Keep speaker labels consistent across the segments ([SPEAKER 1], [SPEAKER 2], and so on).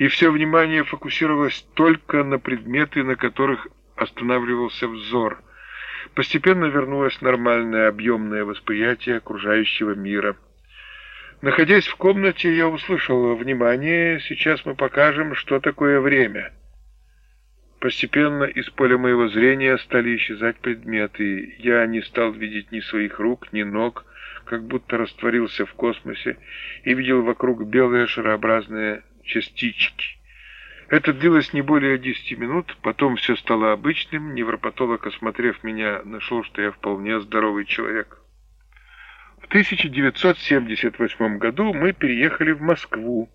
[SPEAKER 1] и все внимание фокусировалось только на предметы, на которых останавливался взор. Постепенно вернулось нормальное объемное восприятие окружающего мира. Находясь в комнате, я услышал «Внимание, сейчас мы покажем, что такое время». Постепенно из поля моего зрения стали исчезать предметы. Я не стал видеть ни своих рук, ни ног, как будто растворился в космосе и видел вокруг белые шарообразные частички. Это длилось не более десяти минут, потом все стало обычным, невропатолог, осмотрев меня, нашел, что я вполне здоровый человек. В 1978 году мы переехали в Москву.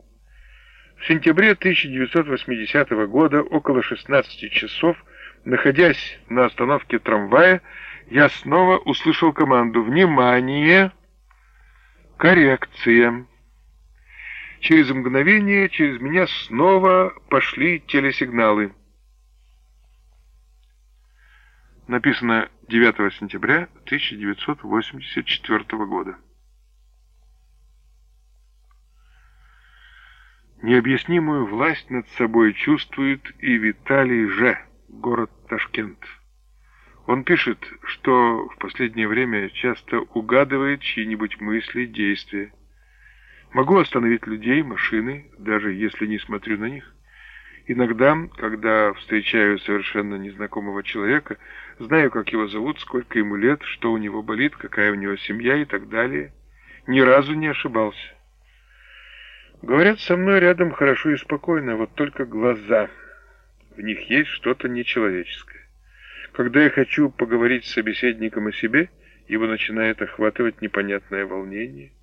[SPEAKER 1] В сентябре 1980 года, около 16 часов, находясь на остановке трамвая, я снова услышал команду «Внимание! Коррекция!». Через мгновение через меня снова пошли телесигналы. Написано 9 сентября 1984 года. Необъяснимую власть над собой чувствует и Виталий Ж., город Ташкент. Он пишет, что в последнее время часто угадывает чьи-нибудь мысли, действия. Могу остановить людей, машины, даже если не смотрю на них. Иногда, когда встречаю совершенно незнакомого человека, знаю, как его зовут, сколько ему лет, что у него болит, какая у него семья и так далее. Ни разу не ошибался. Говорят, со мной рядом хорошо и спокойно, вот только глаза. В них есть что-то нечеловеческое. Когда я хочу поговорить с собеседником о себе, его начинает охватывать непонятное волнение,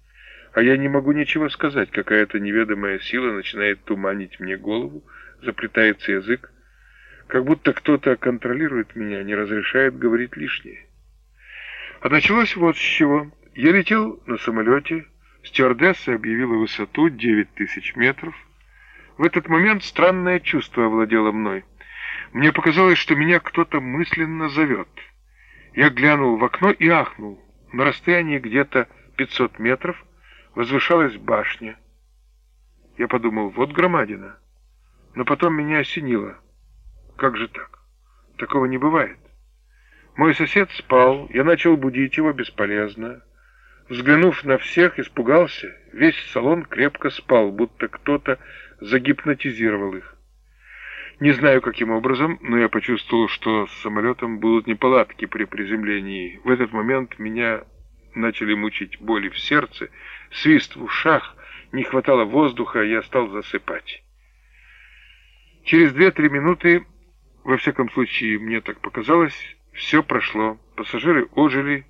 [SPEAKER 1] а я не могу ничего сказать, какая-то неведомая сила начинает туманить мне голову, заплетается язык, как будто кто-то контролирует меня, не разрешает говорить лишнее. А началось вот с чего. Я летел на самолете, Стюардесса объявила высоту 9000 метров. В этот момент странное чувство овладело мной. Мне показалось, что меня кто-то мысленно зовет. Я глянул в окно и ахнул. На расстоянии где-то 500 метров возвышалась башня. Я подумал, вот громадина. Но потом меня осенило. Как же так? Такого не бывает. Мой сосед спал, я начал будить его бесполезно. Взглянув на всех, испугался. Весь салон крепко спал, будто кто-то загипнотизировал их. Не знаю, каким образом, но я почувствовал, что с самолетом будут неполадки при приземлении. В этот момент меня начали мучить боли в сердце, свист в ушах, не хватало воздуха, я стал засыпать. Через две-три минуты, во всяком случае, мне так показалось, все прошло. Пассажиры ожили,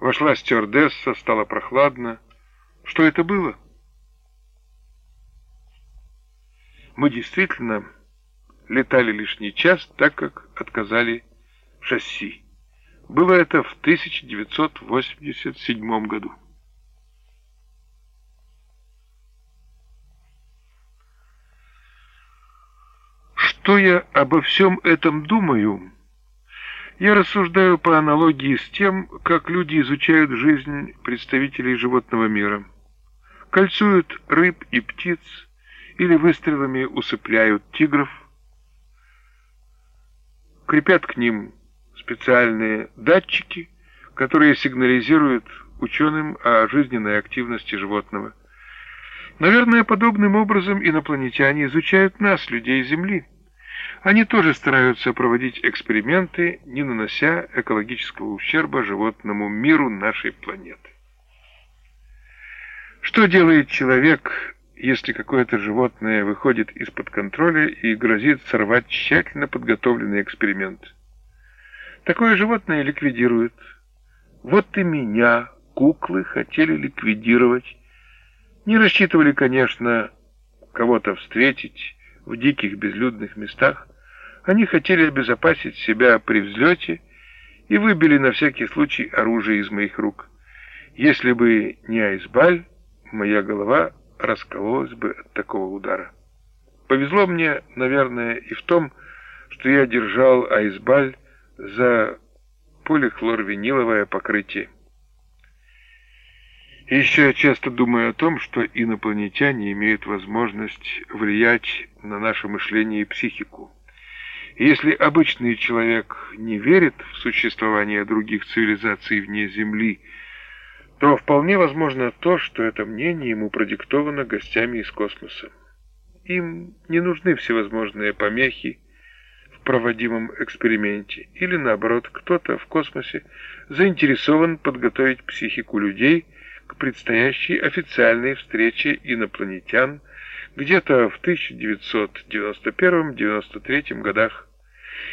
[SPEAKER 1] Вошла стюардесса, стало прохладно. Что это было? Мы действительно летали лишний час, так как отказали шасси. Было это в 1987 году. Что я обо всем этом думаю? Я рассуждаю по аналогии с тем, как люди изучают жизнь представителей животного мира. Кольцуют рыб и птиц или выстрелами усыпляют тигров, крепят к ним специальные датчики, которые сигнализируют ученым о жизненной активности животного. Наверное, подобным образом инопланетяне изучают нас, людей Земли. Они тоже стараются проводить эксперименты, не нанося экологического ущерба животному миру нашей планеты. Что делает человек, если какое-то животное выходит из-под контроля и грозит сорвать тщательно подготовленный эксперимент? Такое животное ликвидирует. Вот и меня куклы хотели ликвидировать. Не рассчитывали, конечно, кого-то встретить в диких безлюдных местах, они хотели обезопасить себя при взлете и выбили на всякий случай оружие из моих рук. Если бы не Айсбаль, моя голова раскололась бы от такого удара. Повезло мне, наверное, и в том, что я держал Айсбаль за полихлорвиниловое покрытие. И еще я часто думаю о том, что инопланетяне имеют возможность влиять на наше мышление и психику. И если обычный человек не верит в существование других цивилизаций вне Земли, то вполне возможно то, что это мнение ему продиктовано гостями из космоса. Им не нужны всевозможные помехи в проводимом эксперименте, или наоборот, кто-то в космосе заинтересован подготовить психику людей к предстоящей официальной встрече инопланетян где-то в 1991-93 годах.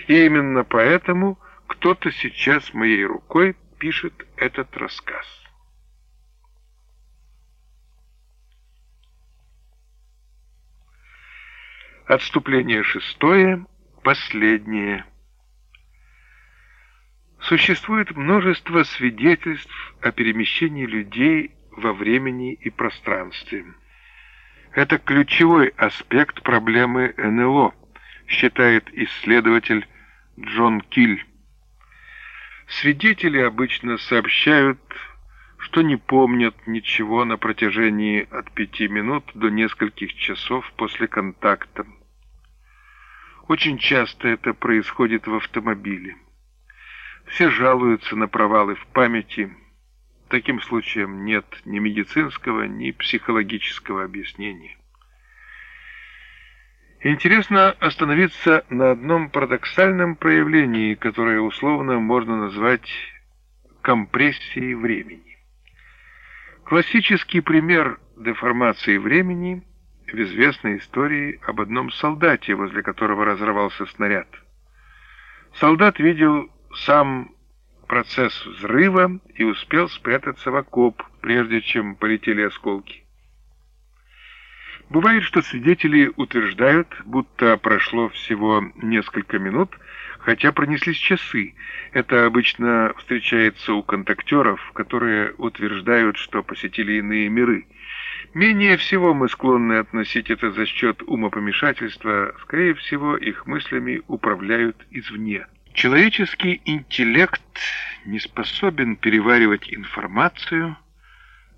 [SPEAKER 1] И именно поэтому кто-то сейчас моей рукой пишет этот рассказ. Отступление шестое, последнее. Существует множество свидетельств о перемещении людей во времени и пространстве. Это ключевой аспект проблемы НЛО, считает исследователь Джон Киль. Свидетели обычно сообщают, что не помнят ничего на протяжении от пяти минут до нескольких часов после контакта. Очень часто это происходит в автомобиле. Все жалуются на провалы в памяти. Таким случаям нет ни медицинского, ни психологического объяснения. Интересно остановиться на одном парадоксальном проявлении, которое условно можно назвать компрессией времени. Классический пример деформации времени – в известной истории об одном солдате, возле которого разорвался снаряд. Солдат видел сам процесс взрыва и успел спрятаться в окоп, прежде чем полетели осколки. Бывает, что свидетели утверждают, будто прошло всего несколько минут, хотя пронеслись часы. Это обычно встречается у контактеров, которые утверждают, что посетили иные миры. Менее всего мы склонны относить это за счет умопомешательства, скорее всего, их мыслями управляют извне. Человеческий интеллект не способен переваривать информацию,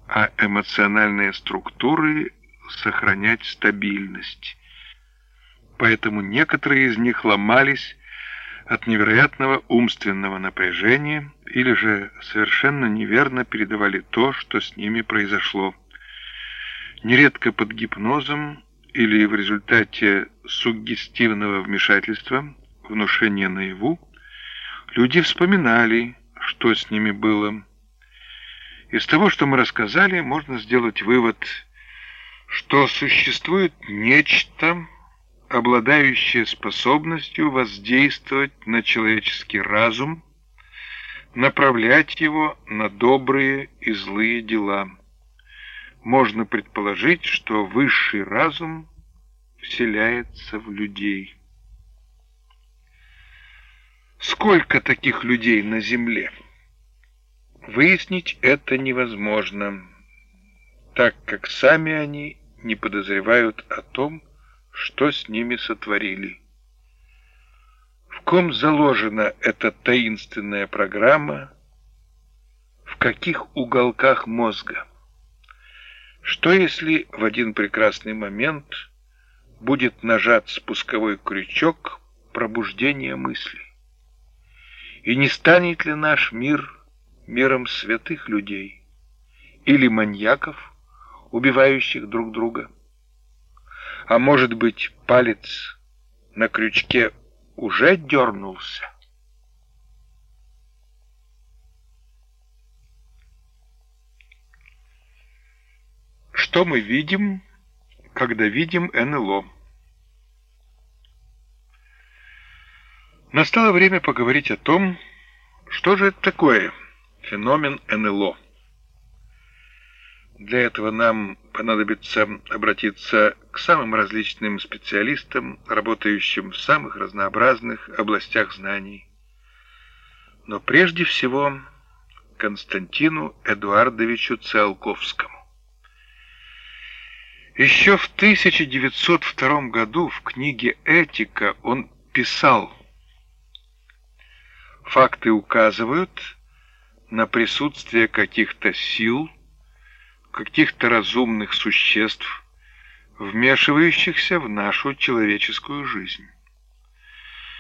[SPEAKER 1] а эмоциональные структуры сохранять стабильность. Поэтому некоторые из них ломались от невероятного умственного напряжения или же совершенно неверно передавали то, что с ними произошло. Нередко под гипнозом или в результате суггестивного вмешательства, внушения наяву, люди вспоминали, что с ними было. Из того, что мы рассказали, можно сделать вывод – что существует нечто, обладающее способностью воздействовать на человеческий разум, направлять его на добрые и злые дела. Можно предположить, что высший разум вселяется в людей. Сколько таких людей на Земле? Выяснить это невозможно, так как сами они не подозревают о том, что с ними сотворили. В ком заложена эта таинственная программа, в каких уголках мозга? Что если в один прекрасный момент будет нажат спусковой крючок пробуждения мыслей? И не станет ли наш мир миром святых людей или маньяков, убивающих друг друга. А может быть, палец на крючке уже дернулся? Что мы видим, когда видим НЛО? Настало время поговорить о том, что же это такое феномен НЛО. Для этого нам понадобится обратиться к самым различным специалистам, работающим в самых разнообразных областях знаний. Но прежде всего Константину Эдуардовичу Циолковскому. Еще в 1902 году в книге «Этика» он писал «Факты указывают на присутствие каких-то сил, каких-то разумных существ, вмешивающихся в нашу человеческую жизнь.